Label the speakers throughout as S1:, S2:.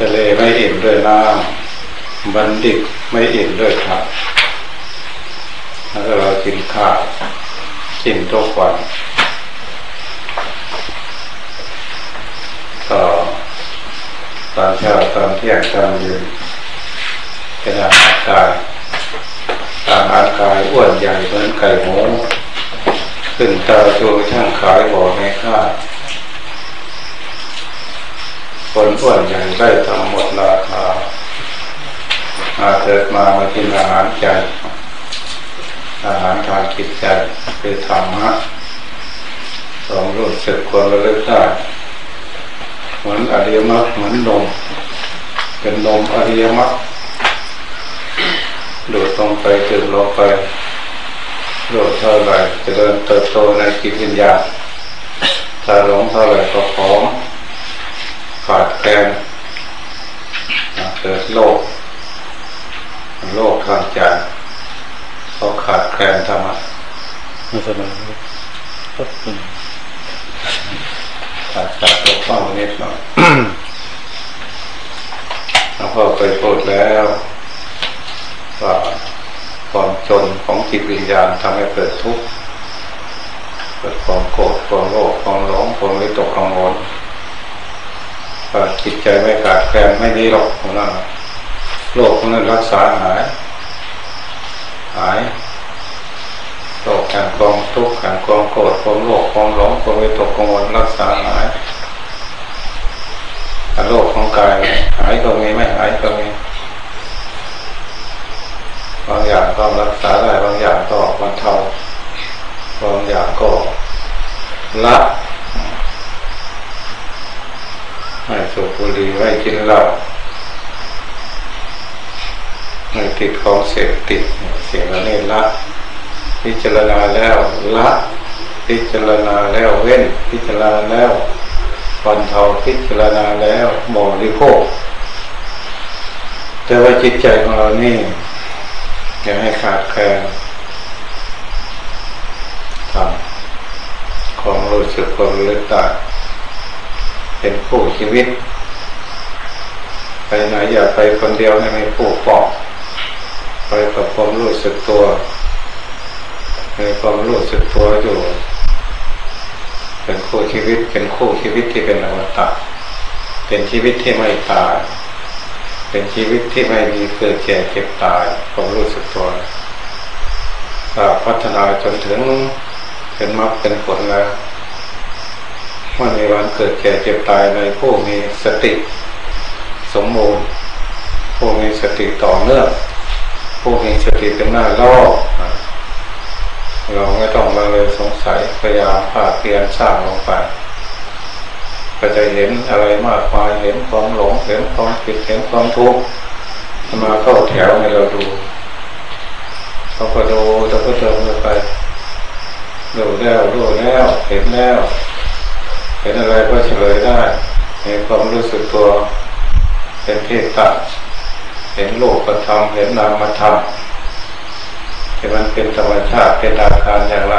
S1: ทะเลไม่อิ่มด้วยน้ำบันดิตไม่อิ่มด้วยผักแล้วเรากินข้าวกินทุกวันต่อตอนเช้าตอนเที่ยงตอนเย็นเป็นอาหารกายอาหารกายอ้วนใหญ่เหมือนไก่หมูขึ้นตาโจช่างขายบอกให้ค่า คนอ้วนใหญ่ได้ทำหมดราคาอาเกิดมามากินอาหารใจ อาหารทางจิตใจคือธรรมะสองรู้สึกควรระลึกได้เหมือนอริยมรรคเหมือนนมเป็นนมอริยมรรคดูดลงไปจืดลงไปโดดเท่าไรจะเดินเติบโตในจิตวิญญาณถ้าหลงเท่าไรก็พร้อม ขาดแคลนเกิดโลกโลกทางใจเขาขาดแคลนธรรมะไม่สบายก็ขาดขาดตัวข้องนิดหน่อยแล้วก็ไปพูดแล้วว่าความจนของจิตวิญญาณทำให้เกิดทุกข์เกิดความโกรธความโลภความหลงความวิตกกังวล ถ้าจิตใจไม่ขาดแคลนไม่มีหรอกของนั้นโรคของนั้นรักษาหาย หายโรคแห่งความทุกข์แห่งความโกรธความโลภความหลงความวิตกกังวลรักษาหายโรคของกายหายก็มีไม่หายก็มีบางอย่างก็รักษาได้บางอย่างก็บรรเทาบางอย่างก็ละ ไม่สูบบุหรี่ไม่กินเหล้าไม่ติดของเสพติดเสียงล้วนี่ละ พิจารณาแล้วละ พิจารณาแล้วเว้น พิจารณาแล้วบรรเทาพิจารณาแล้วบริโภคแต่ว่าจิตใจของเรานี่อย่าให้ขาดแคลนทำของรู้สึกความรู้ตา เป็นผู้ชีวิต ไปไหนอย่าไปคนเดียวให้ไม่ผู้ปอกไปกับความรู้สึกตัวมีความรู้สึกตัวอยู่ เป็นคู่ชีวิต เป็นคู่ชีวิตที่เป็นอวตารเป็นชีวิตที่ไม่ตาย เป็นชีวิตที่ไม่มีเกิดแก่เจ็บตายผมรู้สึกตัวพัฒนาจนถึงเป็นมรรคเป็นผลแล้ว มันมีวันเกิดแก่เจ็บตายในผู้มีสติสมบูรณ์ผู้มีสติต่อเนื่องผู้มีสติเป็นหน้าล่อเราไม่ต้องมาเลยสงสัยพยายามภาคเพียรสร้างลงไป ก็จะเห็นอะไรมากมายเห็นความหลงเห็นความผิดเห็นความทุกข์มาเข้าแถวให้เราดูเขาก็ดูเราก็เดินไปดูแล้วดูแล้วเห็นแล้ว ห็นอะไรก็เฉลยได้เห็นความรู้สึกตัวเป็นเทตัเห็นโลกกระทำเห็นนามธรรมเห็นมันเป็นธรรมชาติเป็นอาการอย่างไร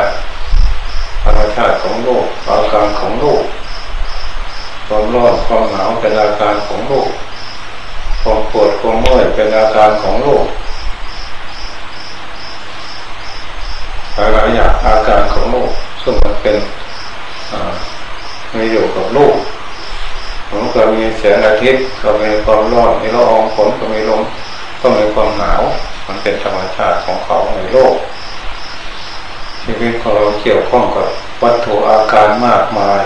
S1: ธรรมชาติของโลกอาการของโลกความร้อนความหนาวเป็นอาการของโลกความปวดความเมื่อยเป็นอาการของโลกหลายหลายอย่างอาการของโลกซึ่งมันเป็น มีอยู่กับโลกผมก็มีแสงอาทิตย์ก็มีความร้อนมีละอองฝนก็มีลมก็มีความหนาว มันเป็นธรรมชาติของเขาในโลกชีวิตของเราเกี่ยวข้องกับวัตถุอาการมากมาย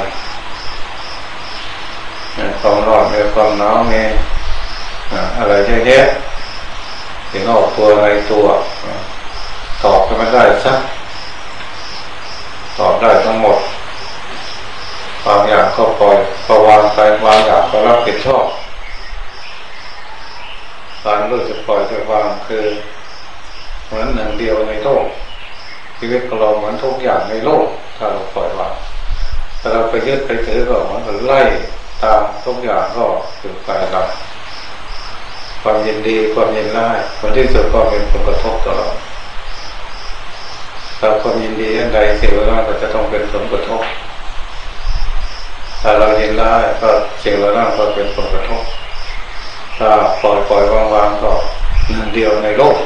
S1: มีความร้อนมีความหนาวมีอะไรเยอะแยะถึงออกตัวอะไรตัวตอบก็ไม่ได้สักตอบได้ทั้งหมด บางอย่างก็ปล่อยก็วางไปบางอย่างก็รับผิดชอบการรู้จะปล่อยจะวางคือเหมือนหนึ่งเดียวในโลกชีวิตของเราเหมือนทุกอย่างในโลก ถ้าเราปล่อยวางแต่เราไปยึดไปถือก็เหมือนไล่ตามทุกอย่างก็คือไปรับความยินดีความยินร้ายผลที่สุดก็เป็นผลกระทบตลอดถ้าความยินดีอันใดสิ่งนั้นก็จะต้องเป็นผลกระทบ ถ้าเรายินร้ายก็สิ่งนั้นก็เป็นผลกระทบ ถ้าปล่อยปล่อยวางวางก็หนึ่งเดียวในโลก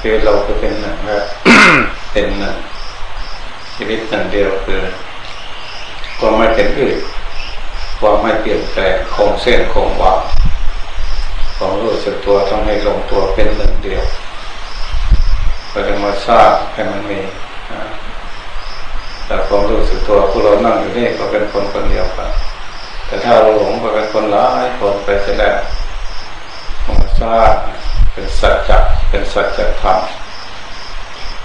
S1: คือเราก็เป็นหนึ่งครับเป็นหนึ่งชีวิตหนึ่งเดียวคือความไม่เป็นอื่นความไม่เปลี่ยนแปลงคงเส้นคงวางความรู้สึกตัวต้องให้ลงตัวเป็นหนึ่งเดียวเราจะมาสร้างให้มันมี แต่ความรู้สึกตัวผู้เรานั่งอยู่นี่ก็เป็นคนคนเดียวกัน แต่ถ้าเราหลงก็เป็นคนหลายคนไปเสียแล้วมาสร้างเป็นสัจจะเป็นสัจธรรม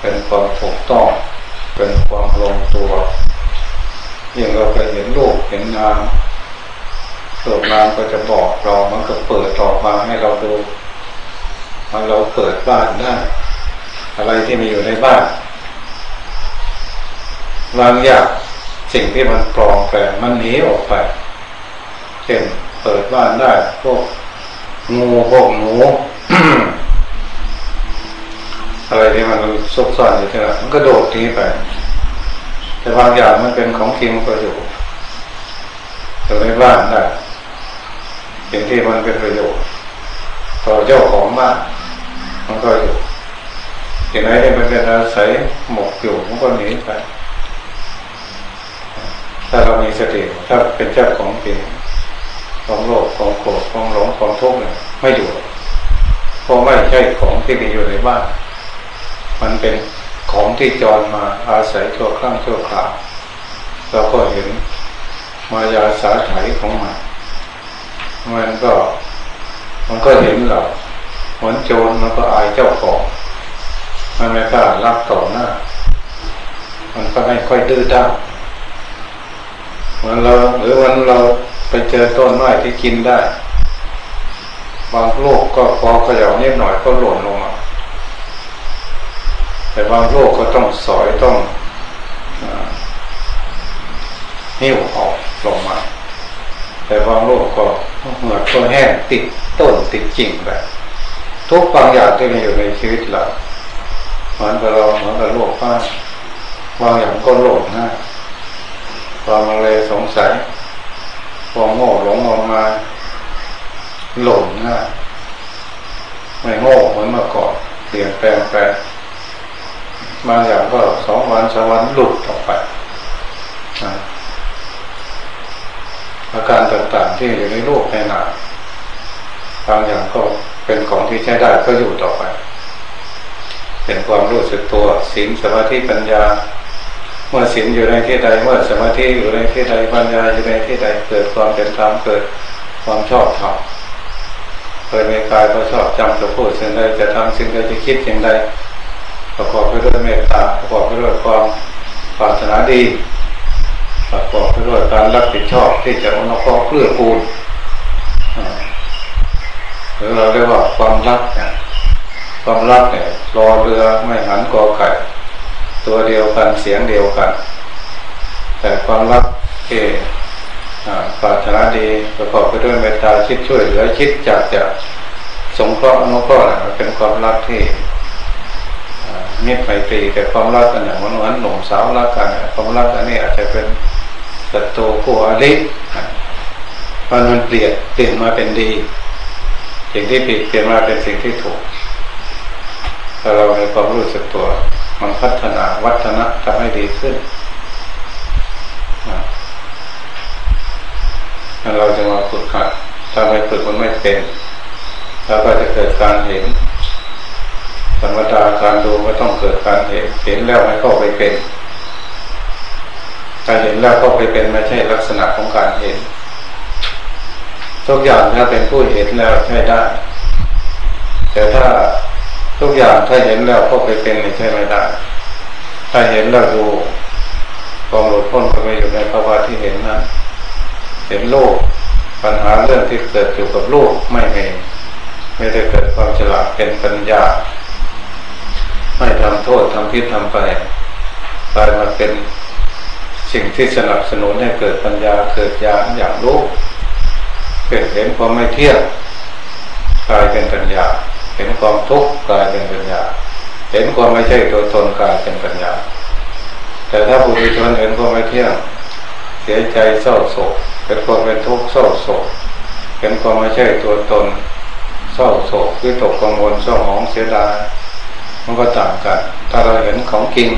S1: เป็นความถูกต้อง เป็นความลงตัวยิ่งเราไปเห็นรูปเห็นนามเกิดนามก็จะบอกเรามันก็เปิดออมาให้เราดูมันเราเกิดบ้านได้ อะไรที่มีอยู่ในบ้าน บางอย่างสิ่งที่มันปลอมแปลงมันหนีออกไปเช่นเปิดบ้านได้พวกงูพวกหนูอะไรที่มันซุกซ่อนอยู่ที่นั่นมันก็โดดหนีไป แต่บางอย่างมันเป็นของจริงก็อยู่อยู่ในบ้านได้สิ่งที่มันเป็นประโยชน์ต่อเจ้าของบ้านมันก็อยู่ที่ไหนที่มันเป็นอาศัยหมกอยู่มันก็หนีไป ถ้าเรามีสติถ้าเป็นเจ้าของจริงของโลกของโกรธของหลงของทุกข์เนี่ยไม่อยู่เพราะไม่ใช่ของที่มีอยู่ในบ้าน มันเป็นของที่จรมาอาศัยชั่วครั้งชั่วคราวเราก็เห็นมายาสาไถของมันมันก็ มันก็เห็นเราเหมือนโจรมันก็อายเจ้าของ มันไม่กล้ารับต่อหน้า มันก็ไม่ค่อยดื้อด้าน วันเราหรือวันเราไปเจอต้นไม้ที่กินได้ บางโลกก็พอเขย่านิดหน่อยก็หล่นลงมาแต่บางโลกก็ต้องสอยต้องหิ้วออกลงมา แต่บางโลกก็เหมือนก็แห้งติดต้นติดจริงแบบทุกบางอย่างที่มีอยู่ในชีวิตเราเหมือนกับเราเหมือนกับโลกบ้านบางอย่างก็หล่นนะ ความเลยสงสัยความโง่หลงออกมาหลงง่ายไม่โง่เหมือนเมื่อก่อนเปลี่ยนแปลงไปบางอย่างก็สองวันสามวันหลุดออกไปอาการต่างๆที่อยู่ในโลกในนาบางอย่างก็เป็นของที่ใช้ได้ก็อยู่ต่อไป เป็นความรู้สึกตัวศีลสมาธิปัญญา เมื่อศีลอยู่ในที่ใดเมื่อสมาธิอยู่ในที่ใดปัญญาอยู่ในที่ใดเกิดความเป็นธรรมเกิดความชอบธรรมเคยมีกายก็ชอบจำจะพูดสิ่งใดจะทำสิ่งใดจะคิดสิ่งใดประกอบไปด้วยเมตตาประกอบไปด้วยความปรารถนาดีประกอบไปด้วยการรับผิดชอบที่จะอนุเคราะห์เพื่อกูลหรือเราเรียกว่าความรักเนี่ยความรักเนี่ยรอเรือไม่หันกอไก่ ตัวเดียวกันเสียงเดียวกัน แต่ความรักที่ปรารถนาดีประกอบไปด้วยเมตตาคิดช่วยเหลือคิดจากจะสงเคราะห์อนุเคราะห์เป็นความรักที่เมตไมตรีแต่ความรักกันอย่างวันหนุ่มสาวรักกันความรักอันนี้อาจจะเป็นศัตรูคู่อริมันมันเปลี่ยนเปลี่ยนมาเป็นดีสิ่งที่ผิดเปลี่ยนมาเป็นสิ่งที่ถูกถ้าเราในความรู้สึกตัว มันพัฒนาวัฒนะทำให้ดีขึ้นนะเราจะมาฝึกหัดถ้าไม่ฝึกมันไม่เป็นแล้วก็จะเกิดการเห็นธรรมดาการดูไม่ต้องเกิดการเห็น เห็นแล้วไม่เข้าไปเป็นการเห็นแล้วเข้าไปเป็นไม่ใช่ลักษณะของการเห็นทุกอย่างถ้าเป็นผู้เห็นแล้วใช่ได้ แต่ถ้า ทุกอย่างถ้าเห็นแล้วก็ไปเป็นไม่ใช่ไม่ได้ ถ้าเห็นแล้วดูความหลุดพ้นก็ไม่อยู่ในภาวะที่เห็นนะเห็นโลกปัญหาเรื่องที่เกิดอยู่กับโลกไม่มีไม่ได้เกิดความฉลาดเป็นปัญญา ไม่ทำโทษทำพิษทำไปกลายมาเป็นสิ่งที่สนับสนุนให้เกิดปัญญาเกิดญาณอย่างโลกเกิดเห็นความไม่เที่ยงกลายเป็นปัญญา เห็นความทุกข์กลายเป็นปัญญา เห็นความไม่ใช่ตัวตนกลายเป็นปัญญา แต่ถ้าบุรุชนเห็นความไม่เที่ยง เสียใจเศร้าโศกเป็นความเป็นทุกข์เศร้าโศกเป็นความไม่ใช่ตัวตนเศร้าโศกวิตกกังวลเศร้าหองเสียดายมันก็ต่างกัน ถ้าเราเห็นของจริง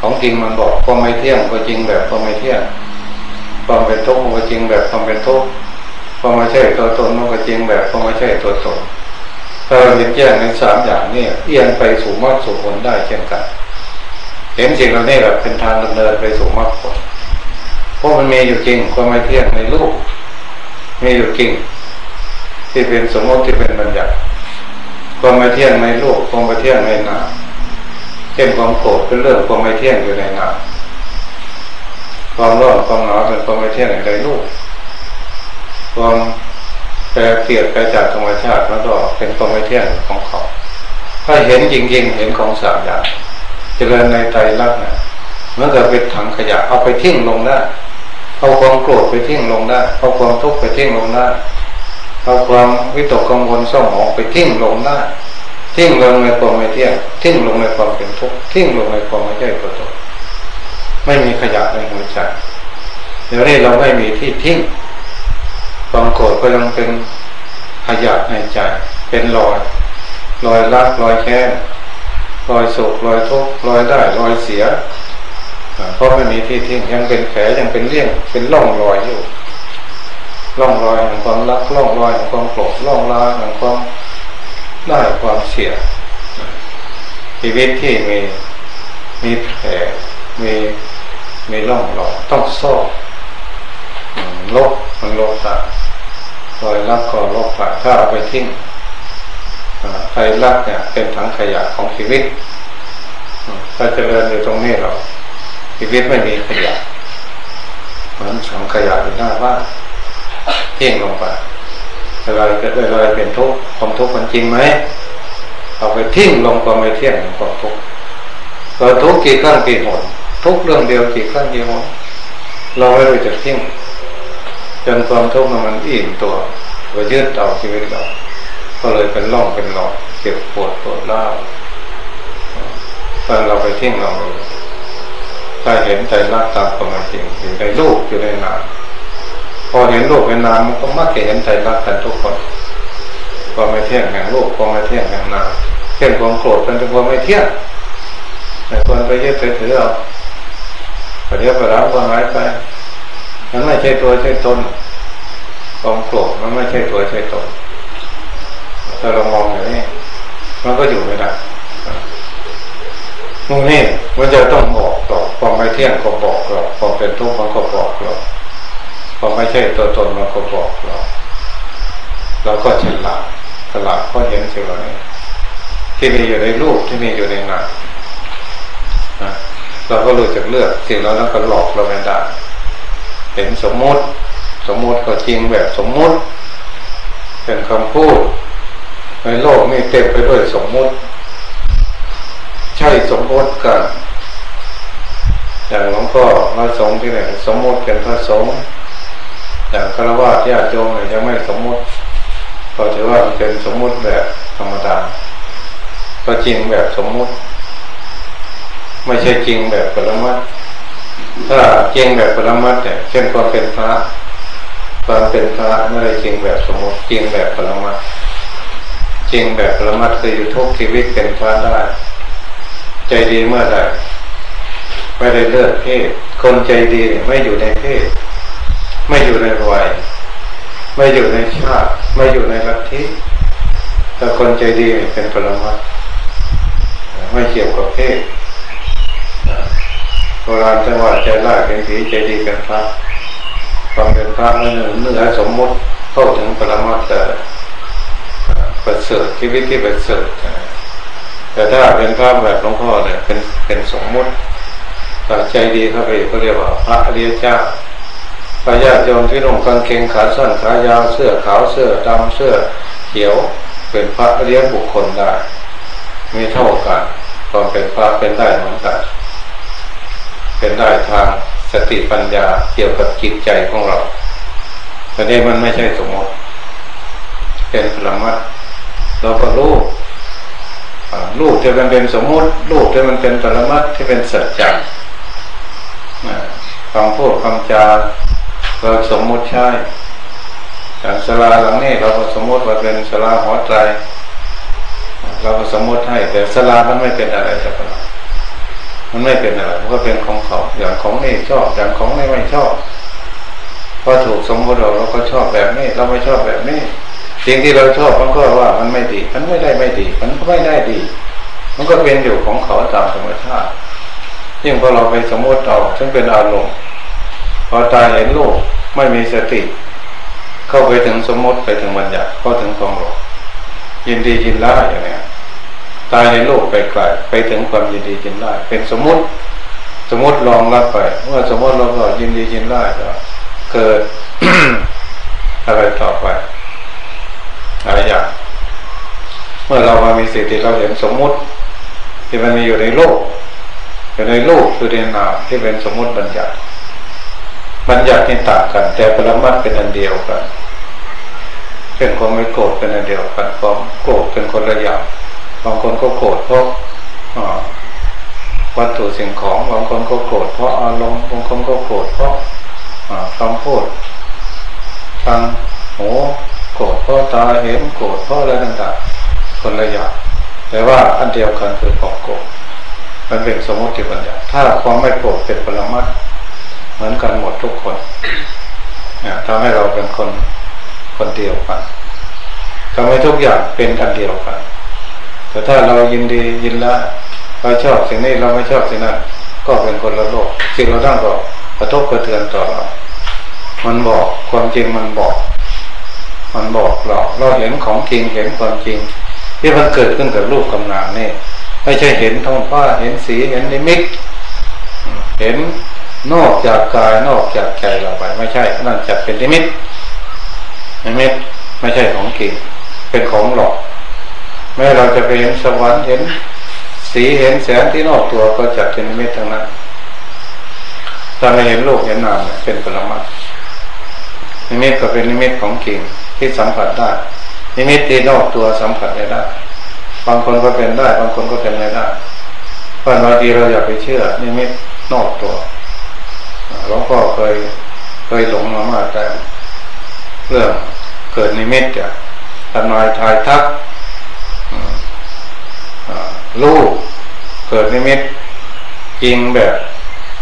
S1: ของจริงมันบอกความไม่เที่ยงก็จริงแบบความไม่เที่ยง ความเป็นทุกข์ก็จริงแบบความเป็นทุกข์ความไม่ใช่ตัวตนมันก็จริงแบบความไม่ใช่ตัวตน ถ้าเราเห็นแจ้งในสามอย่างนี้เอียงไปสู่มรรคสู่ผลได้เช่นกัน เห็นสิ่งเหล่านี้แบบเป็นทางดำเนินไปสู่มรรคผลเพราะมันมีอยู่จริงความไม่เที่ยงในรูปมีอยู่จริง ที่เป็นสมมติที่เป็นบัญญัติความไม่เที่ยงในรูปความไม่เที่ยงในนามเช่นความโกรธเป็นเรื่องความไม่เที่ยงอยู่ในนามความร้อนความหนาวเป็นความไม่เที่ยงในรูปความ แปรเปลี่ยนไปจากธรรมชาติแล้วก็เป็นความไม่เที่ยงของเขา ถ้าเห็นจริงๆ เห็นของสามอย่างเจริญในใจรักนะเมื่อเกิดเป็นถังขยะเอาไปทิ้งลงได้เอาความโกรธไปทิ้งลงได้เอาความทุกข์ไปทิ้งลงได้เอาความวิตกกังวลเศร้าหมองไปทิ้งลงได้ทิ้งลงในความไม่เที่ยงทิ้งลงในความเป็นทุกข์ทิ้งลงในความไม่ใช่ตัวตนไม่มีขยะในหัวใจเดี๋ยวนี้เราไม่มีที่ทิ้ง ความโกรธก็ยังเป็นขยะในใจ เป็นรอยรอยรักรอยแค้นรอยโศกรอยทุกข์รอยได้รอยเสียเพราะไม่มีที่ทิ้งยังเป็นแผลยังเป็นเลี่ยงเป็นร่องรอยอยู่ร่องรอยของความรักร่องรอยของความโกรธร่องรอยของความได้ความเสียชีวิตที่มีมีแผลมีมีร่องรอยต้องซ่อมลบมันลบตา รอยรักก็ลบไปถ้าเอาไปทิ้งใครรักเนี่ยเป็นถังขยะของชีวิตถ้าเจริญอยู่ตรงนี้เราชีวิตไม่มีขยะเหมือนสังขยะอยู่หน้าบ้านเที่ยงลงไปอะไรเกิดอะไรเป็นทุกข์ความทุกข์มันจริงไหมเอาไปทิ้งลงความไม่เที่ยงความทุกข์เราทุกข์กี่ครั้งกี่หนทุกเรื่องเดียวกี่ครั้งกี่หนเราไม่รู้จักทิ้ง จนความทุกข์มันอิ่มตัวก็ยืดเอาชีวิตเราก็เลยเป็นร่องเป็นหลอดเจ็บปวดปวดร้าวตอนเราไปเทิ้งเราถ้าเห็นใจรักตามความจริงอยู่ในลูกอยู่ในนามพอเห็นลูกเป็นนามมันก็มักจะเห็นใจรักกันทุกคนความไม่เที่ยงแห่งลูกความไม่เที่ยงแห่งนามเช่นความโกรธเป็นความไม่เที่ยงแต่คนไปยึดไปถือเอาเดี๋ยวไปรับความหายไป มันไม่ใช่ตัวใช่ตนความโกรธมันไม่ใช่ตัวใช่ตนถ้าเรามองอย่างนี้มันก็อยู่ไม่ได้นู่นนี่มันจะต้องบอกต่อความไม่เที่ยงก็บอกเราความเป็นทุกข์มันก็บอกเราความไม่ใช่ตัวตนมันก็บอกเราเราก็ฉลาดฉลาดเพราะเห็นสิ่งเหล่านี้ที่มีอยู่ในรูปที่มีอยู่ในนามเราก็รู้จักเลือกสิ่งเหล่านั้นก็หลอกเราไม่ได้ เห็นสมมติ สมมติก็จริงแบบสมมติ เป็นคำพูดในโลกนี้เต็มไปด้วยสมมติ ใช่สมมติกันอย่างหลวงพ่อพระสงที่ไหนสมมติเป็นพระสงฆ์อย่างฆราวาสญาติโยมเนี่ยยังไม่สมมติก็ถือว่าเป็นสมมติแบบธรรมดาก็จริงแบบสมมติ ไม่ใช่จริงแบบปรมัตถ้ ถ้าจริงแบบปรมัตเนี่ยเช่นความเป็นพระความเป็นพระไม่ได้จริงแบบสมมติจริงแบบปรมัตจริงแบบปรมัตคืออยู่ทุกชีวิตเป็นพระได้ ใจดีเมื่อใดไม่ได้เลือกเพศ คนใจดีไม่อยู่ในเพศ ไม่อยู่ในวัย ไม่อยู่ในชาติ ไม่อยู่ในลัทธิแต่คนใจดีเป็นปรมัตไม่เกี่ยวกับเพศ โบราณจังหวัดใจร้ายเป็นผีใจดีเป็นพระความเป็นพระนั่นเนื้อสมมติเข้าถึงปรมาแต่ประเสริฐชีวิตที่ประเสริฐแต่ถ้าเป็นพระแบบหลวงพ่อเนี่ยเป็นเป็นสมมติแต่ใจดีเข้าไปก็เรียกว่าพระอริยเจ้าพระญาติโยมที่นุ่งกางเกงขาสั้นขายาวเสื้อขาวเสื้อดำเสื้อเขียวเป็นพระอริยบุคคลได้ มีเท่ากันความเป็นพระเป็นได้เหมือนกัน เป็นได้ทางสติปัญญาเกี่ยวกับจิตใจของเราแต่นี้มันไม่ใช่สมมติ เป็นพลมัดเราก็รู้ลูกที่มันเป็นสมมติลูกที่มันเป็นปรมัดที่เป็นสัจจะคำพูดคำจาเราสมมติใช่อย่างสลาหลังนี้เราก็สมมติว่าเป็นสลาหอใจ เราก็สมมติให้ แต่สลามันไม่เป็นอะไรจะเป็น มันไม่เป็นอะไรมันก็เป็นของเขาอย่างของนี่ชอบอย่างของนี่ไม่ชอบพอถูกสมมติเราเราก็ชอบแบบนี้ เราไม่ชอบแบบนี้ สิ่งที่เราชอบมันก็ว่ามันไม่ดี มันไม่ได้ไม่ดี มันก็ไม่ได้ดี มันก็เป็นอยู่ของเขาตามธรรมชาติยิ่งพอเราไปสมมติเอาซึ่งเป็นอารมณ์พอตายเห็นโลกไม่มีสติ เข้าไปถึงสมมติไปถึงบัญญัติเข้าถึงความหลงยินดียินร้ายอย่างเนี้ย ตายในโลกไปไกลไปถึงความยินดียินร้าเป็นสมมติ สมมติลองรับไป เมื่อสมมติเราก็ยินดียินร้ายก็เกิดอะไรต่อไปอะไรอย่างเมื่อเรามามีสติเราเห็นสมมติที่มันมีอยู่ในโลกอยู่ในโลกคือในนามที่เป็นสมมติบัญญัติบัญญัติที่ต่างกัน แต่ปรมัตเป็นอันเดียวกันเป็นความไม่โกรธเป็นอันเดียวกันความโกรธเป็นคนละอย่าง บางคนก็โกรธเพราะวัตถุสิ่งของบางคนก็โกรธเพราะอารมณ์บางคนก็โกรธเพราะคำพูดฟังหูโกรธเพราะตาเห็นโกรธเพราะอะไรต่างๆคนละอย่างแต่ว่าอันเดียวกันคือความโกรธมันเป็นสมมติปัญญาถ้าความไม่โกรธเป็นปรมัตเหมือนกันหมดทุกคนเนี่ยทำให้เราเป็นคนคนเดียวกันทำให้ทุกอย่างเป็นอันเดียวกัน แต่ถ้าเรายินดียินละเราชอบสิ่งนี้เราไม่ชอบสิ่งนั้นก็เป็นคนละโลกสิ่งเราตั้งก็กระทบกระเทือนต่อเรามันบอกความจริงมันบอก มันบอกเราเราเห็นของจริงเห็นความจริง ที่มันเกิดขึ้นกับรูปกำนามนี่ไม่ใช่เห็นท้องฟ้าเห็นสีเห็นนิมิตเห็นนอกจากกายนอกจากใจเราไป ไม่ใช่นั่นจัดเป็นนิมิตนิมิตไม่ใช่ของจริงเป็นของหลอก แม้เราจะไปเห็นสวรรค์เห็น สีเห็นแสงที่นอกตัวก็จัดเป็นนิมิตทั้งนั้นถ้าไม่เห็นรูปเห็นนามเป็นปรมัตถ์นิมิตก็เป็นนิมิตของจริงที่สัมผัสได้ นิมิตที่นอกตัวสัมผัสไม่ได้ บางคนก็เป็นได้ บางคนก็เป็นไม่ได้เพราะบางทีเราอย่าไปเชื่อ นิมิตนอกตัวหลวงพ่อเคยเคยหลงมามากแต่เรื่องเกิดนิมิตอะทำนายทายทัก ลูกเกิดนิมิตจริงแบบ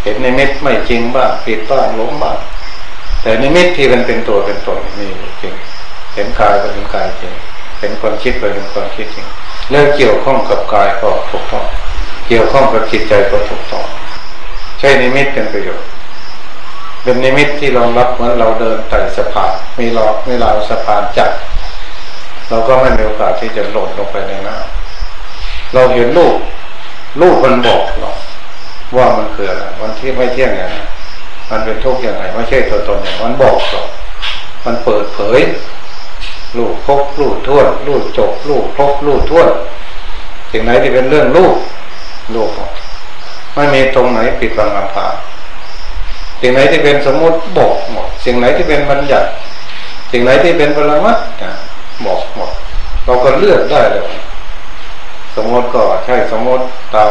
S1: เห็นนิมิตไม่จริงบ้างผิดบ้างหลงบ้างแต่นิมิตที่มันเป็นตัวเป็นตนมีจริง เห็นกายก็เป็นกายจริงเห็นความคิดก็เป็นความคิดจริงเรื่องเกี่ยวข้องกับกายก็ถูกต้อง เกี่ยวข้องกับจิตใจก็ถูกต้อง ใช้นิมิตเป็นประโยชน์เป็นนิมิตที่รองรับเหมือนเราเดินไต่สะพานมีล้อมีราวสะพานจัดเราก็ไม่มีโอกาสที่จะหล่นลงไปในน้ำ เราเห็นลูกลูกมันบอกเราว่ามันคืออะไรมันที่ไม่เที่ยงอย่างไรมันเป็นทุกข์อย่างไรไม่ใช่ตัวตนอย่างมันบอกเรามันเปิดเผยลูกพกลูกท่วนลูกจบลูกพกลูกท่วนสิ่งไหนที่เป็นเรื่องลูกลูกไม่มีตรงไหนปิดบังอำพราสิ่งไหนที่เป็นสมมติบอกหมดสิ่งไหนที่เป็นบัญญัติสิ่งไหนที่เป็นปรมัตบอกหมดเราก็เลือกได้เลย สมมติก็ใช่สมมติตาม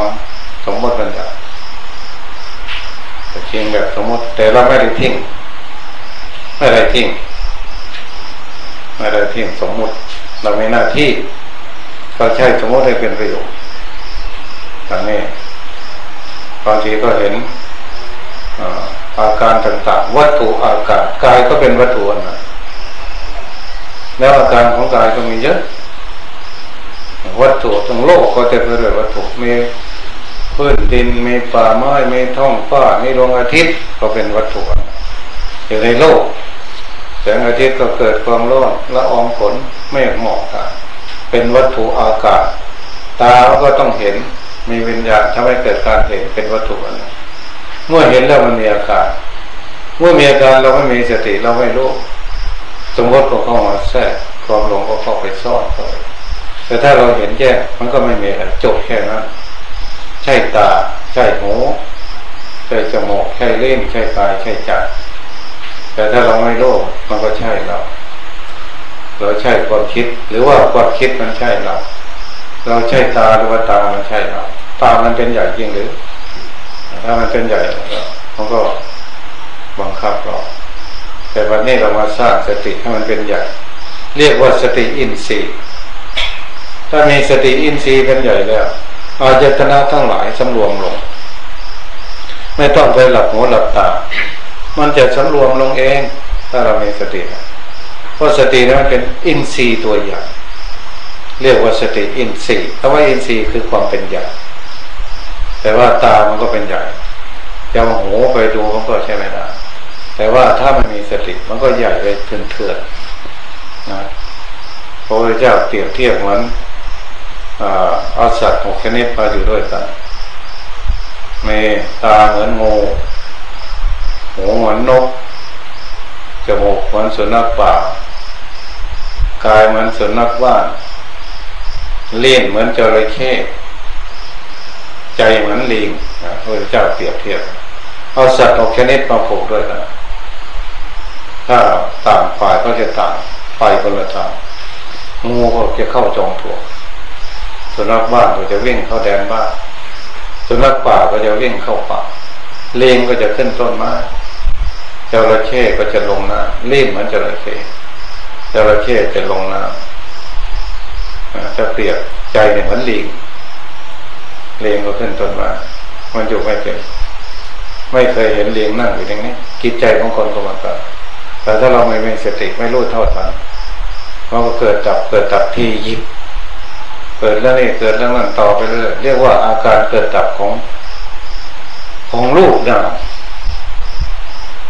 S1: สมมติบัญญัติแต่จริงแบบสมมติ แต่เราไม่ได้ทิ้งไม่ได้ทิ้งไม่ได้ทิ้งสมมติ เราไม่หน้าที่ก็ใช้สมมติให้เป็นประโยชน์ทางนี้บางทีก็เห็นอาการต่างๆ วัตถุอาการกายก็เป็นวัตถุนะแล้วอาการของกายก็มีเยอะ วัตถุทั้งโลกก็จะเป็นวัตถุมีพื้นดินมีป่าไม้มีท้องฟ้ามีดวงอาทิตย์ก็เป็นวัตถุอยู่ในโลกแสงอาทิตย์ก็เกิดความร้อนละอองฝนไม่หมอกกันเป็นวัตถุอากาศ ตาก็ต้องเห็นมีวิญญาณทำให้เกิดการเห็นเป็นวัตถุอันนั้นเมื่อเห็นแล้วมันมีอาการ เมื่อมีอาการเราไม่มีสติเราไม่รู้สมมติก็เข้ามาแทรกความหลงก็เข้าไปซ่อนเข้าไป แต่ถ้าเราเห็นแจ้มันก็ไม่มีอะไรจบแค่นั้นใช่ตา ใช่หูใช่จมูกใช่เล่นใช่กายใช่ใจแต่ถ้าเราไม่รู้มันก็ใช่เราเราใช่ความคิด หรือว่าความคิดมันใช่เรา เราใช่ตาหรือว่าตามันใช่เราตามันเป็นใหญ่จริงหรือ ถ้ามันเป็นใหญ่มันก็บังคับเราแต่วันนี้เรามาสร้างสติให้มันเป็นใหญ่ เรียกว่าสติอินทรีย์ ถ้ามีสติอินทรีย์เป็นใหญ่แล้วอาจตนะทั้งหลายสำรวมลง ไม่ต้องไปหลับหัวหลับตา มันจะสำรวมลงเอง ถ้าเรามีสติเพราะสตินั้นเป็นอินทรีย์ตัวใหญ่เรียกว่าสติอินทรีย์คำว่าอินทรีย์คือความเป็นใหญ่แต่ว่าตามันก็เป็นใหญ่จะเอาหูไปดูมันก็ใช่ไหม่ได้แต่ว่าถ้ามันมีสติมันก็ใหญ่ไปเถื่อนๆนะพระพุทธเจ้าเปรียบเทียบเหมือน เอาสัตว์หกชนิดมาอยู่ด้วยกันมีตาเหมือนงูหูเหมือนนกจมูกเหมือนสุนัขป่ากายเหมือนสุนัขว่านเลี้ยนเหมือนจระเข้ใจเหมือนลิงนะพระเจ้าเปรียบเทียบเอาสัตว์ออกชนิดมาผูกด้วยกันถ้าต่างฝ่ายก็จะต่างไปคนละทางงูก็จะเข้าจองถั่ว สุนัขบ้านก็จะวิ่งเข้าแดนบ้านสุนัขป่าก็จะวิ่งเข้าป่าเลงก็จะขึ้นต้นไม้จระเข้ก็จะลงน้ำเล่นเหมือนจระเข้จระเข้จะลงน้ำจะเปรียบใจเหมือนลิงเลงก็ขึ้นต้นไม้มันอยู่ไม่เป็นไม่เคยเห็นเลียงนั่งอยู่อย่างนี้กิจใจของคนก็เหมือนกันแต่ถ้าเราไม่มีสติไม่รู้เท่าทันมันก็เกิดจับเกิดจับที่ยิบ เกิดแล้วนี่เกิดแล้วนั่นต่อไปเรื่อยเรียกว่าอาการเกิดจับของของรูปนาม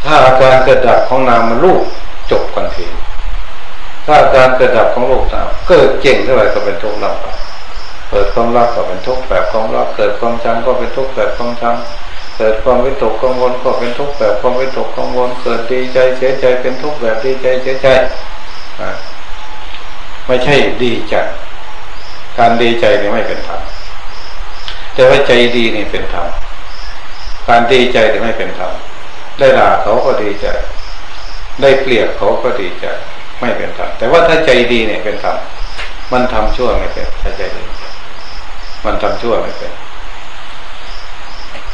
S1: ถ้าอาการเกิดดับของนามมันรูปจบกันทีถ้าอาการเกิดดับของรูปนามเกิดเก่งเท่าไหร่ก็เป็นทุกข์ลำบากเกิดความรักก็เป็นทุกข์แบบความรักเกิดความชังก็เป็นทุกข์แบบความชังเกิดความวิตกกังวลก็เป็นทุกข์แบบความวิตกกังวลเกิดดีใจเสียใจเป็นทุกข์แบบดีใจเสียใจไม่ใช่ดีใจ การดีใจนี่ไม่เป็นธรรมแต่ว่าใจดีนี่เป็นธรรมการดีใจนี่ไม่เป็นธรรมได้ด่าเขาก็ดีใจ ได้เกลียดเขาก็ดีใจ ไม่เป็นธรรมแต่ว่าถ้าใจดีเนี่ยเป็นธรรมมันทำชั่วไม่เป็นถ้าใจดี มันทำชั่วไม่เป็น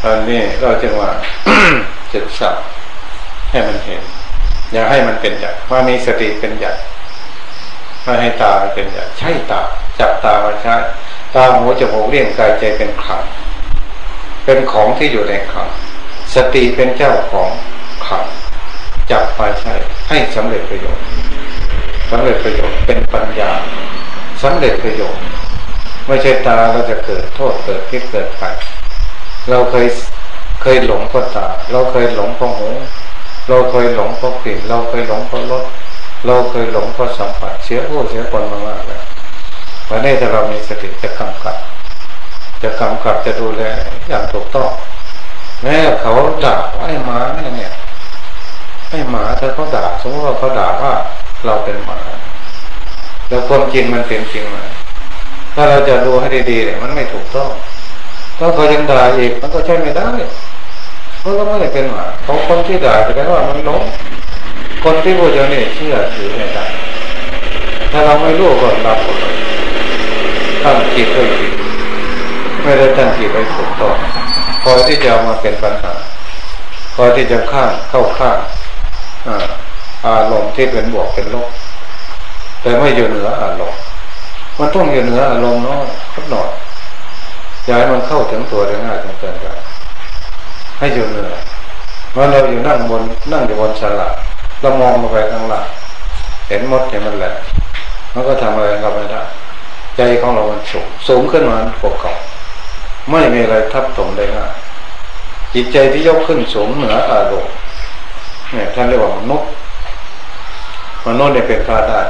S1: ตอนนี้เราจึงว่าศึกษาให้มันเห็น อย่าให้มันเป็นใหญ่ว่ามีสติเป็นใหญ่ไม่ให้ตาเป็นใหญ่ใช่ตา จับตามาใช้ตาหูจมูกเลี้ยงกายใจเป็นขังเป็นของที่อยู่ในขังสติเป็นเจ้าของขังจับมาใช้ให้สำเร็จประโยชน์สำเร็จประโยชน์เป็นปัญญาสำเร็จประโยชน์ ไม่ใช่ตาเราจะเกิดโทษเกิดพิษเกิดภัยเราเคยเคยหลงเพราะตา เราเคยหลงเพราะหูเราเคยหลงเพราะกลิ่นเราเคยหลงเพราะรสเราเคยหลงเพราะสัมผัสเสียผู้เสียคนมามากแล้ว วันนี้ถ้าเรามีสติจะกำกับ จะกำกับจะดูแลอย่างถูกต้องแม้เขาด่าไอ้หมาเนี่ยเนี่ยไอ้หมาถ้าเขาด่าสมมติว่าเขาด่าว่าเราเป็นหมา แล้วความจริงมันเป็นจริงไหมถ้าเราจะดูให้ดีๆเนี่ยมันไม่ถูกต้องถ้าเขายังด่าอีกมันก็ใช่ไม่ได้เพราะเราไม่ได้เป็นหมาเขาคนที่ด่าจะแปลว่ามันหลงคนที่พูดอย่างนี้เชื่อถือไม่ได้ถ้าเราไม่รู้ก็รับหมด ตั้งจิตไว้ผิดไม่ได้ตั้งจิตไว้ถูกต้องพอที่จะมาเป็นปัญหาพอที่จะข้ามเข้าข้ามอารมณ์ที่เป็นบวกเป็นลบแต่ไม่อยู่เหนืออารมณ์มันต้องอยู่เหนืออารมณ์น้อยสักหน่อยย้ายมันเข้าถึงตัวได้ง่ายจนเกินไปให้อยู่เหนือเมื่อเราอยู่นั่งบนนั่งอยู่บนฉลาเรามองลงไปข้างล่างเห็นมดเห็นมันแหละมันก็ทำอะไรกับไม่ได้ ใจของเรามันสูงสูงขึ้นมาปกเก่าไม่มีอะไรทับถมได้ง่ายจิตใจที่ยกขึ้นสูงเหนืออารมณ์เนี่ยท่านเรียกว่ามนุษย์มนุษย์เนี่ยเป็นพระได้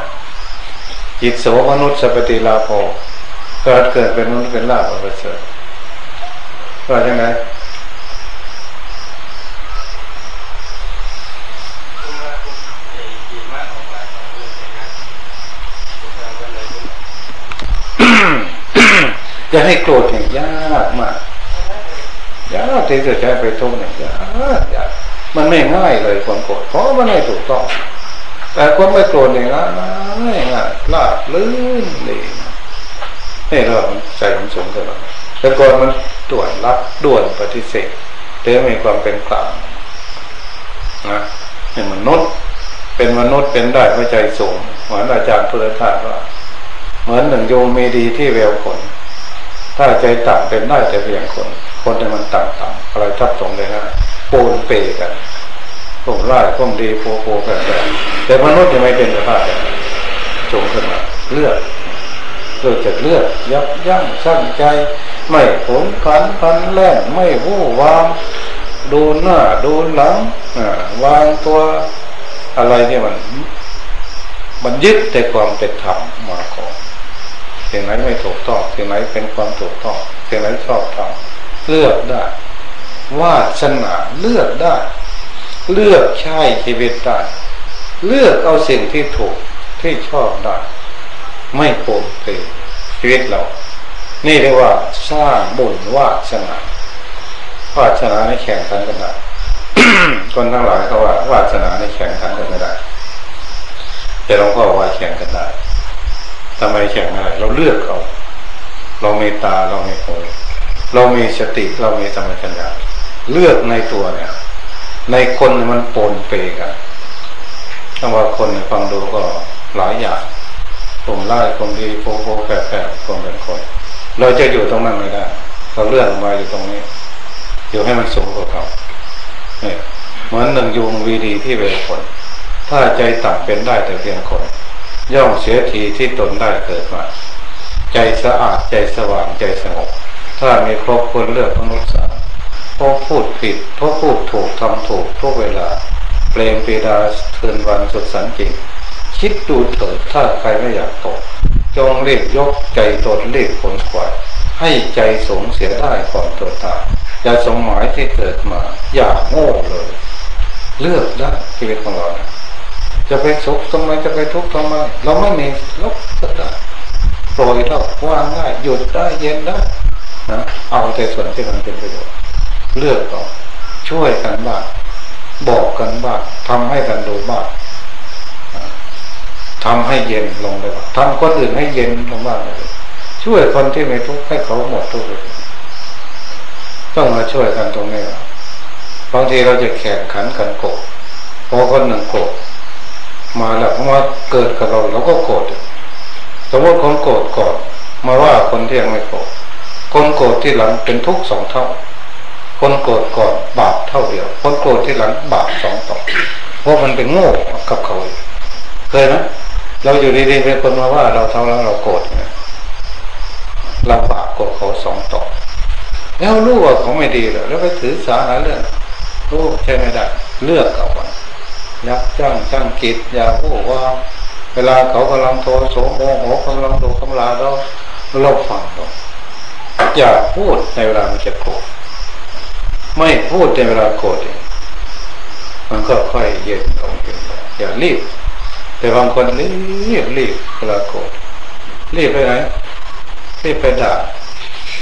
S1: จิตโสมนุษย์สปฏิลาภเกิดเกิดเป็นมนุษย์เป็นลาภประเสริฐว่าใช่ไหม จะให้โกรธเนี่ยยากมากยากที่จะใช้ไปทุ่มเนี่ยยากยากมันไม่ง่ายเลยความโกรธเพราะมันไม่ถูกต้อง แต่ความไม่โกรธเนี่ยง่ายง่ายลาบลื่นดีนี่เราใจมันสูงขึ้นแต่ก่อนมันด่วนรับด่วนปฏิเสธแต่มีความเป็นกลางนะเห็นมนุษย์เป็นมนุษย์เป็นได้เพราะใจสูงเหมือนอาจารย์พุทธทาสว่า เหมือนหนึ่งโยมมีดีที่แววคน ถ้าใจต่ำเป็นได้แต่เพียงคน คนที่มันต่ำต่ำอะไรทับตรงเลยนะปูนเปกันพวกไล่พวกดีโปโปแบบแต่มนุษย์ยังไม่เป็นสภาพแบบจงขึ้นมาเลือดเกิดจากเลือดยับยั้งชั่งใจ ไม่ผลขันพันแล่นไม่วู่วามดูหน้าดูหลังวางตัวอะไรที่มัน มันยึดแต่ความเป็นธรรมมาก่อน สิ่งไหนไม่ถูกต้องสิ่งไหนเป็นความถูกต้องสิ่งไหนชอบทำเลือกได้วาสนาเลือกได้ เลือกใช้ชีวิตได้เลือกเอาสิ่งที่ถูกที่ชอบได้ ไม่โกงเปชีวิตเรา นี่เรียกว่าสร้างบุญวาสนาวาสนาในแข่งขันกันได้คนทั้งหลายเขาว่าวาสนาในแข่งขันกันไม่ได้แต่หลวงพ่อว่าแข่งกันได้ ทำไมแข่งไม่ได้เราเลือกเอาเรามีตาเรามีหูเรามีสติเรามีสมัชัญญาเลือกในตัวเนี่ย ในคนมันปนเปกันถ้าว่าคนฟังดูก็หลายอย่างผมไล่คนดีโฟโฟแฝงแฝงคนเป็นคน เราจะอยู่ตรงนั้นไม่ได้ เราเลื่อนมาอยู่ตรงนี้ อยู่ให้มันสูงกว่าเขาเนี่ยเหมือนหนึ่งยุงวีดีที่เวรคน ถ้าใจต่ำเป็นได้แต่เพียงคน ย่อมเสียทีที่ตนได้เกิดมาใจสะอาดใจสว่างใจสงบถ้ามีครบคนเลือกมนุษย์สาพราะพูดผิดเพราะพูดถูกทำถูกทุกเวลาเปลงปีดาเทินวันสุดสันจริง คิดดูเถิดถ้าใครไม่อยากตกจงเรียกยกใจตนเรียกผลขวายให้ใจสงเสียได้ก่อนตัวตายอย่าสมหมายที่เกิดมา อย่าโง่เลย เลือกได้ชีวิตของเรา จะไปสุขทำไมจะไปทุกข์ทำไมเราไม่มีลบก็ได้ปล่อยเราวางง่ายหยุดได้เย็นได้นะเอาแต่ส่วนที่มันเป็นประโยชน์เลือกต่อช่วยกันบ้างบอกกันบ้างทำให้กันดูบ้างทำให้เย็นลงเลยทำคนอื่นให้เย็นลงบ้างเลยช่วยคนที่ไม่ทุกข์ให้เขาหมดทุกข์ต้องมาช่วยกันตรงนี้บางทีเราจะแข่งขันกันโกรธพอคนหนึ่งโกรธ มาแล้วเพอมาเกิดกับเราเราก็โกรธสมมติคนโกรธก่อนมาว่าคนที่ยังไม่โกรธคนโกรธที่หลังเป็นทุกสองเท่า คนโกรธก่อนบาปเท่าเดียว คนโกรธที่หลังบาปสองต่อเพราะมันเป็นโง่กับเขาเคยไหมเราอยู่ดีๆเป็นคนมาว่าเราเท่าแล้วเราโกรธเนี่ยเราบาปกดเขาสองต่อแล้วรู้ว่าเขาไม่ดีเลยแล้วไปถือสาหาเรื่องรู้ใช่ไม่ได้ เลือกเอาไป ยักจ้างช่างกิจอย่าพูดว่า เวลาเขากำลังโทโสโมโหกำลังดูกำลาเราเราฟังตรงอย่าพูดในเวลามันจะโกรธไม่พูดในเวลาโกรธมันก็ค่อยเย็นลงเย็นลงอย่ารีบ แต่บางคนรีบรีบเวลาโกรธรีบไปไหนรีบไปด่า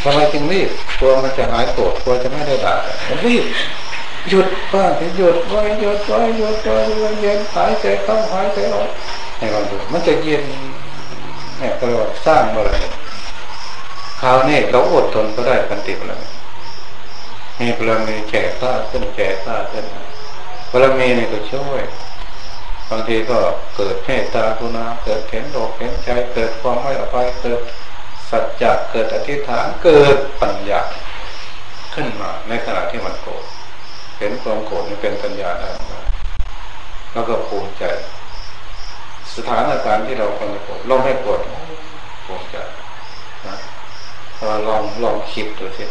S1: ทำไมจึงรีบกลัวมันจะหายโกรธกลัวจะไม่ได้ด่ามันรีบ หยุดบ้างหยุดไว้หยุดไว้หยุดไว้เย็นหายใจเข้าหายใจออกให้เราดูมันจะเย็นเนี่ยก็เรียกว่าสร้างบารมีคราวนี้เราอดทนก็ได้กันติบแล้วมีบารมีแก่ข้าขึ้นแก่ข้าขึ้นบารมีนี่ก็ช่วยบางทีก็เกิดเมตตากรุณาเกิดเห็นโลกเห็นใจเกิดความไม่อภัยเกิดสัจจะเกิดอธิษฐานเกิดปัญญาขึ้นมาในขณะที่มันโกรธ เห็นความโกรธนี่เป็นปัญญาแล้วก็ภูมิใจ สถานการณ์ที่เราคนโกรธเราไม่โกรธภูมิใจนะเราลองลองคิดดูสิ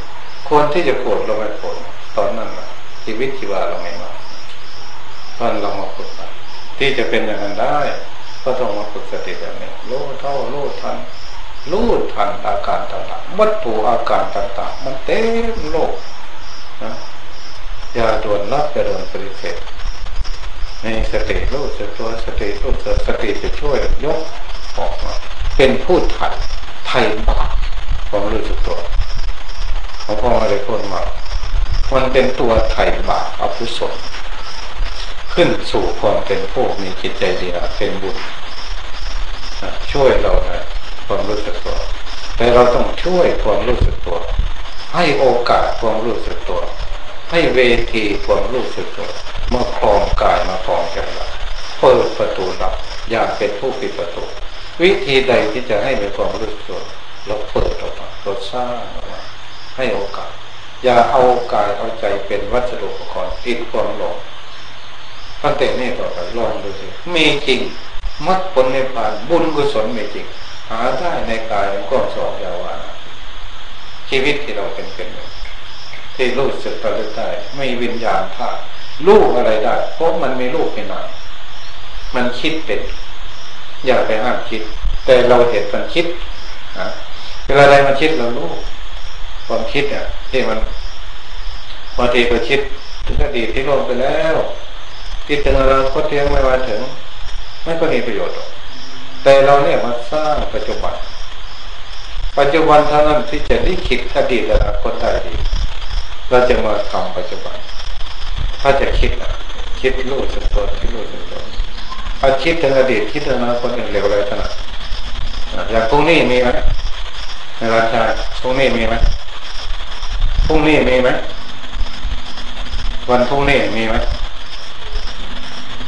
S1: คนที่จะโกรธเราไม่โกรธตอนนั้นนะชีวิตชีวาเราไม่มาตอนเรามาฝึกที่จะเป็นอย่างนั้นได้ ก็ต้องมาฝึกสติแบบนี้โลเท่าโลทันรู้ทันอาการต่างๆวัตถุอาการต่างๆ มันเต็มโลก อย่าด่วนรับอย่าด่วนปฏิเสธในสติรู้สึกตัวสติรู้สึกสติจะช่วยยกออกมาเป็นผู้ถัดไทยบาปความรู้สึกตัวหลวงพ่อมาได้พูดมามันเป็นตัวไทยบาปอภุศลขึ้นสู่ความเป็นผู้มีจิตใจดีเป็นบุญช่วยเรานความรู้สึกตัว แต่เราต้องช่วยความรู้สึกตัว ให้โอกาสความรู้สึกตัว ให้เวทีความรู้สึกตัวมาคลองกายมาคลองใจเราเปิดประตูรับอย่าเป็นผู้ปิดประตู วิธีใดที่จะให้มีความรู้ตัวเราเปิดออกมาเราสร้างออกมาให้โอกาส อย่าเอากายเอาใจเป็นวัสดุอุปกรณ์ติดความหลงตั้งแต่นี้ต่อไปลองดูสิมีจริงมัดผลในผ่านบุญกุศลมีจริงหาได้ในกายก้อนสอบยาวาชีวิตที่เราเป็นเป็น ที่รู้สึกตระลึกได้ไม่วิญญาณธาตุลูกอะไรได้เพราะมันไมีลูกเป็นหน่อยมันคิดเป็น อย่าไปห้ามคิด แต่เราเห็นมันคิดนะเวลาใดมันคิดเรารู้ความคิดเนี่ยที่มันบางทีก็คิดถึงอดีตที่ลงไปแล้วที่ถึงเราก็เที่ยงไม่มาถึง ไม่ก็มีประโยชน์หรอกแต่เราเนี่ยมาสร้างปัจจุบัน ปัจจุบันเท่านั้นที่จะได้คิดอดีตอนาคตได้ดี เราจะมาทำปัจจุบัน ถ้าจะคิดนะคิดรู้สึกตัวคิดรู้สึกตัวอาคิดถึงอดีตคิดถึงอนาคตอย่างเร็วเลยขนาดอย่างพรุ่งนี้มีไหมในร้านชาพรุ่งนี้มีไหมพรุ่งนี้มีไหมวันพรุ่งนี้มีไหม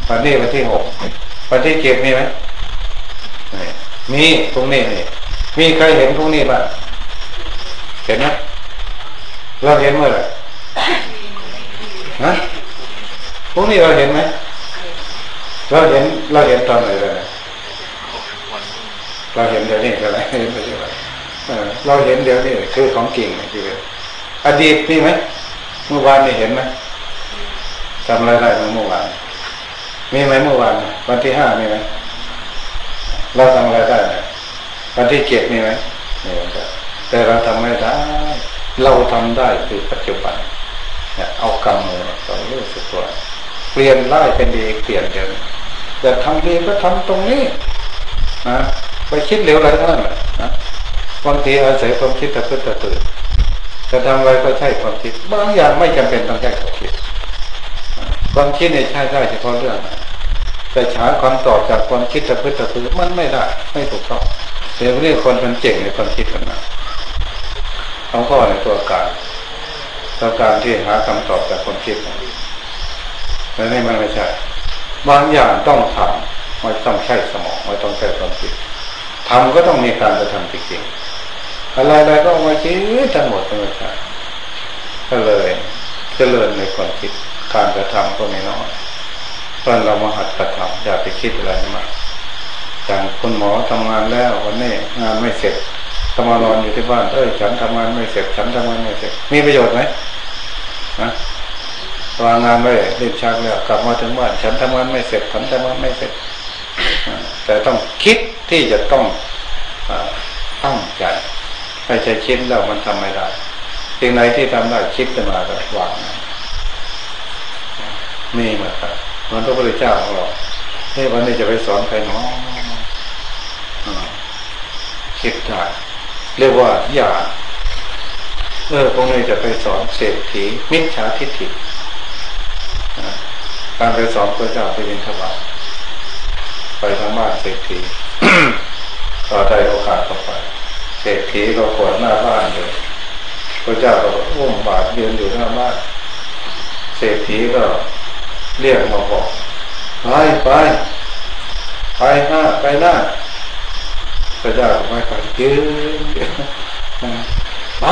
S1: วันนี้วันที่หกวันที่เจ็ดมีไหมมีพรุ่งนี้นี่มีใครเห็นพรุ่งนี้บ้างเห็นไหม เราเห็นเมื่อไหร่ฮะพรุ่งนี้เราเห็นไหมเราเห็นเราเห็นตอนไหนเลยเราเห็นเดี๋ยวนี้อะไรเห็นเดี๋ยวนี้เราเห็นเดี๋ยวนี้คือของจริงที่เป็นอดีตมีไหมเมื่อวานนี่เห็นไหมจำอะไรได้เมื่อวานมีไหมเมื่อวานวันที่ห้ามีไหมเราทำอะไรได้วันที่เจ็ดมีไหมไม่ได้แต่เราทำไม่ได้ เราทำได้คือปัจจุบันเนี่ยเอากำมือต่อรู้สึกตัวเปลี่ยนร้ายเป็นดีเปลี่ยนเดิมแต่ทำดีก็ทำตรงนี้นะไปคิดเร็วอะไรนั่นนะบางทีอาศัยความคิดแต่เพื่อตื่นจะทำอะไรก็ใช่ความคิด บางอย่างไม่จำเป็นต้องใช้ความคิดความคิดเนี่ยใช่ได้เฉพาะเรื่องแต่ฉาความตอบจากความคิดแต่เพื่อตื่นมันไม่ได้ ไม่ถูกต้องเดี๋ยวนี้คนมันเจ๋งในความคิดกันนะ เขาก็ในตัวการตัวการที่หาคำตอบจากความคิดนั่นไม่ไม่ใช่บางอย่างต้องทำไม่ต้องใช้สมองไม่ต้องใช้ความคิดทำก็ต้องมีการกระทำจริงๆอะไรๆก็มาคิดทั้งหมดไม่ใช่ก็เลยเจริญในความคิดการกระทำก็ไม่น้อยตอนเรามาหัดกระทำอย่าไปคิดอะไรมากอย่างคุณหมอทำงานแล้ววันนี้งานไม่เสร็จ ทำมานอนอยู่ที่บ้านเอ้ยฉันทำงานไม่เสร็จฉันทำงานไม่เสร็จมีประโยชน์ไหมนะวางงานไว้เล่นชักแล้วกลับมาถึงบ้านฉันทำงานไม่เสร็จฉันทำงานไม่เสร็จแต่ต้องคิดที่จะต้องตั้งใจไม่ใช่คิดแล้วมันทำไม่ได้สิ่งไหนที่ทำได้คิดขึ้นมาก็วางมีมาครับมันพระพุทธเจ้าของเราเฮ้วันนี้จะไปสอนใครเนาะคิดได้ เรียกว่าอย่าเออพวกนี้จะไปสอนเศรษฐีมิจฉาทิฏฐิการไปสอนพระเจ้าไปยินทบาทไปทางบ้านเศรษฐีต่อได้โอกาสเข้าไป เศรษฐีก็ปวดหน้าบ้านอยู่พระเจ้าก็อุ้มบาตรยืนอยู่หน้าบ้านเศรษฐีก็เรียกมาบอกไปไปไปหน้าไปหน้า พระเจ้าไม่ไปยืนไป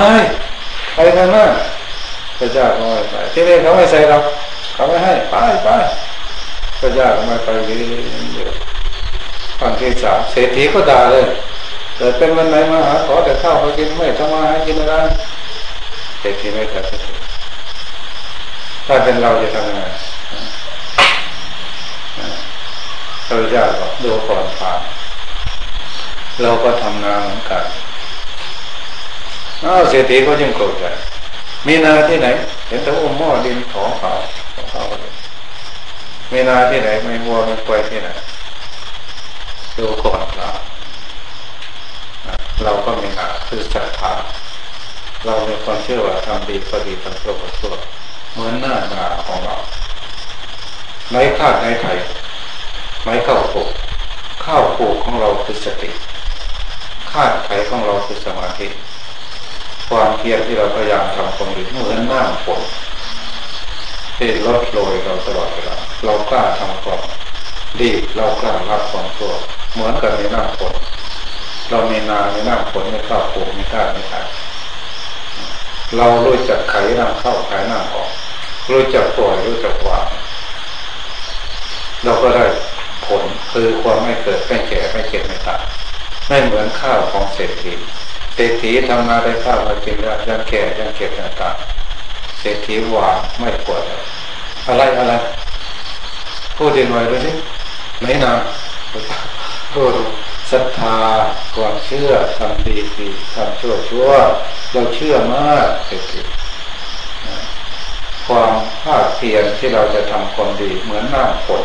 S1: ไปทางหน้าพระเจ้าก็ไม่ไปที่นี่เขาไม่ใส่เราเขาไม่ให้ไปไปพระเจ้าก็ไม่ไปยืนอยู่ฟังที่สามเศรษฐีก็ด่าเลยแต่เป็นวันไหนมาหาขอแต่ข้าวเขากินไม่ทำมาหากินอะไรเศรษฐีไม่ทำถ้าเป็นเราจะทำยังไงพระเจ้าก็ดูก่อนผ่าน เราก็ทำนาเหมือนกันอ้าวเศรษฐีก็ยังโกรธใจมีนาที่ไหน เห็นแต่อุ้มหม้อดินของเขาของเขาเลยมีนาที่ไหนไม่วัวไม่ควายที่ไหนดูก่อนเราเราก็มีนาคือศรัทธาเรามีความเชื่อว่าทำดีก็ดีทำชั่วก็ชั่วเหมือนหน้านาของเราในคาดในไทยไม่เข้าปลูกข้าวปลูกของเราคือสติ คาดไขของเราคือสมาธิ ความเพียรที่เราพยายามทำตรงนี้เหมือนน้ำฝนที่ลดโรยเราตลอดเวลาเรากล้าทำความดีเรากล้ารับความชั่วเหมือนกับในหน้าฝนเรามีนาในหน้าฝนไม่เข้าปลูกไม่กล้าไม่ขายเรารู้จักไขหน้าเข้าไขหน้าออกรู้จักปล่อยรู้จักวางเราก็ได้ผลคือความไม่เกิดไม่แก่ไม่เก็บไม่ตาย ไม่เหมือนข้าวของเศรษฐี เศรษฐีทำนาได้ข้าวมากินแล้วยังแก่ยังเก็บยังตายเศรษฐีหวางไม่ปวดอะไรอะไรพูดดีหน่อยดูสิไหนนาพูดศรัทธาความเชื่อทำดีดีทำชั่วชั่วเราเชื่อมากเศรษฐีความภาคเพียรที่เราจะทำความดีเหมือนหน้ำฝน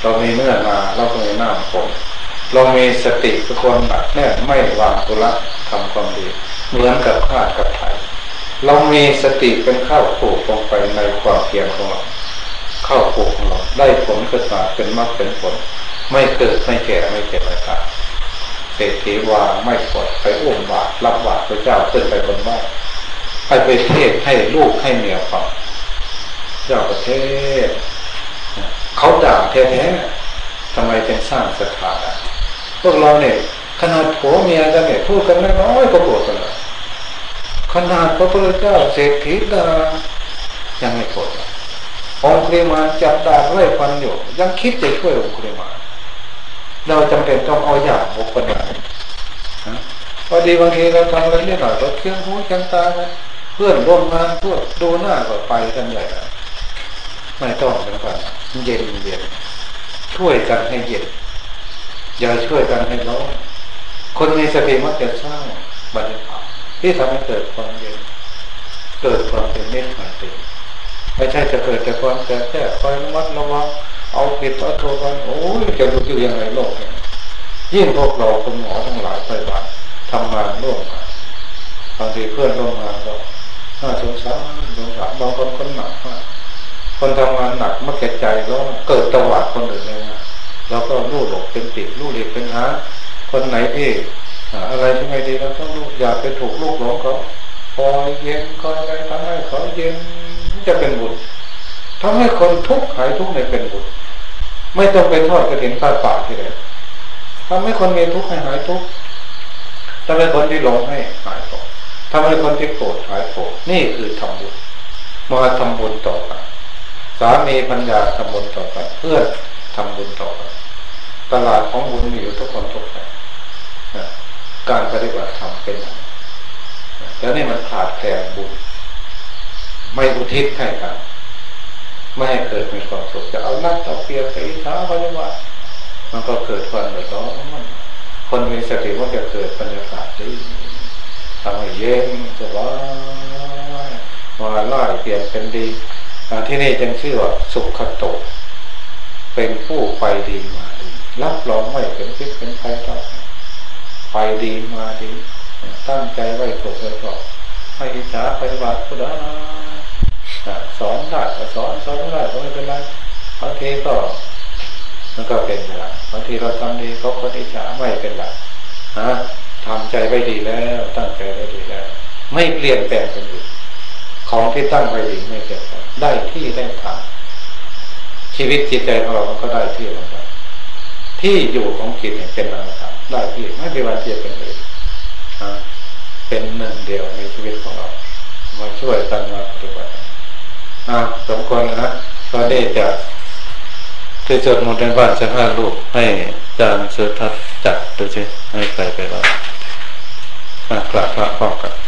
S1: เรามีเนื้อนาเราก็มีน้ำฝน เรามีสติกับความหนักแน่ไม่วางตุละทำความดี เหมือนกับข้ากับไถเรามีสติเป็นข้าวปลูกลงไปในความเพียรของเราข้าวปลูกของเราได้ผลขึ้นมาเป็นมรรคเป็นผล ไม่เกิดไม่แก่ไม่เจ็บไม่ตายเศรษฐีวางไม่ปลดไปอุ้มบาตรรับบาตรพระเจ้าขึ้นไปบนบ้านให้ไปเทศให้ลูกให้เมียฟังเจ้าประเทศ เขาด่าแท้ๆทำไมจึงสร้างศรัทธา พวกเราเนี่ยขนาดผัวเมียกันเนี่ยพูดกันน้อยก็โกรธกันแล้วขนาดพระพุทธเจ้าเศรษฐีดายังไม่โกรธองค์เรมาจับดาบไล่ฟันอยู่ยังคิดจะช่วยองค์เรมาเราจำเป็นต้องเอาอย่างบุคคลไหนพอดีบางทีเราทำอะไรนิดหน่อยก็เคี่ยงหูเคี่ยงตาเพื่อนร่วมงานพวกดูหน้าก็ไปกันใหญ่ไม่ต้องเป็นก่อนเย็นเย็นช่วยกันให้เย็น อย่าช่วยกันให้ร้อนคนมีสติมักจะสร้างบรรยากาศที่ทำให้เกิดความเย็นเกิดความเป็นเมตตาติไม่ใช่จะเกิดจากความแก่แค่คอยมัดระวังเอาผิดเอาโทษกันโอ้ยจะรู้อยู่ยังไงโลกเนี่ยยิ่งพวกเราคุณหมอทั้งหลายไปบ้านทำงานร่วมกันบางทีเพื่อนร่วมงานเราน่าสงสารสงสารบางคนคนหนักมากคนทำงานหนักมักแก่ใจร้อนเกิดตวาดคนอื่นเลยนะ เราก็รู้หลบเป็นปิดรู้เล็กเป็นหาคนไหนที่อะไรที่ไม่ดีเราต้องรู้อย่าไปถูกลูกหลงเขาคอยเย็นคอยอะไรทำให้เขาเย็นจะเป็นบุญทำให้คนทุกข์หายทุกข์ในเป็นบุญไม่ต้องไปทอดกระถิ่นผ้าป่าที่ไหนทำให้คนมีทุกข์ให้หายทุกข์ทำให้คนที่หลงให้หายหลงทำให้คนที่โกรธหายโกรธนี่คือทำบุญมาทำบุญต่อกันสามีปัญญาทำบุญต่อกันเพื่อนทำบุญต่อกัน ตลาดของบุญมีอยู่ทุกคนทุกคนการปฏิบัติธรรมเป็นแต่นี่มันขาดแคลนบุญ ไม่อุทิศให้กันไม่ให้เกิดมีความสุขจะเอาลักเอาเปรียบไปท้าเขาจะว่า มันก็เกิดความเดือดร้อนคนมีสติมันจะเกิดบรรยากาศดีทำให้เย็นสบายมาไล่เปลี่ยนเป็นดีที่นี่จึงชื่อว่าสุขโต เป็นผู้ไปดีมา รับรองไม่เป็นพิษเป็นภัยต่อไปดีมาดี ตั้งใจไว้ถูกเลยก็ให้อิจฉาปฏิบัติผู้ใดสอนได้ก็สอนสอนไม่ได้ก็ไม่เป็นไรบางทีก็มันก็เป็นไรบางทีเราทำดีเขาคนอิจฉาไม่เป็นไรฮะทำใจไว้ดีแล้ว ตั้งใจไว้ดีแล้ว ไม่เปลี่ยนแปลงเป็นอยู่ของที่ตั้งไว้ดีไม่เปลี่ยนแปลงได้ที่ได้ทางชีวิตจิตใจของเรามันก็ได้ที่แล้ว ที่อยู่ของจิตเนี่ยเป็นอะไรครับได้ที่ไม่เป็นวันที่จะเป็นเลยเป็นหนึ่งเดียวในชีวิตของเรา มาช่วยกันมาปฏิบัติสมควรนะก็ได้จะที่จดมนในบ้านสักห้าลูกให้จารย์สุทัศน์จัดดูสิให้ใครไปบ้างกราบพระพร้อม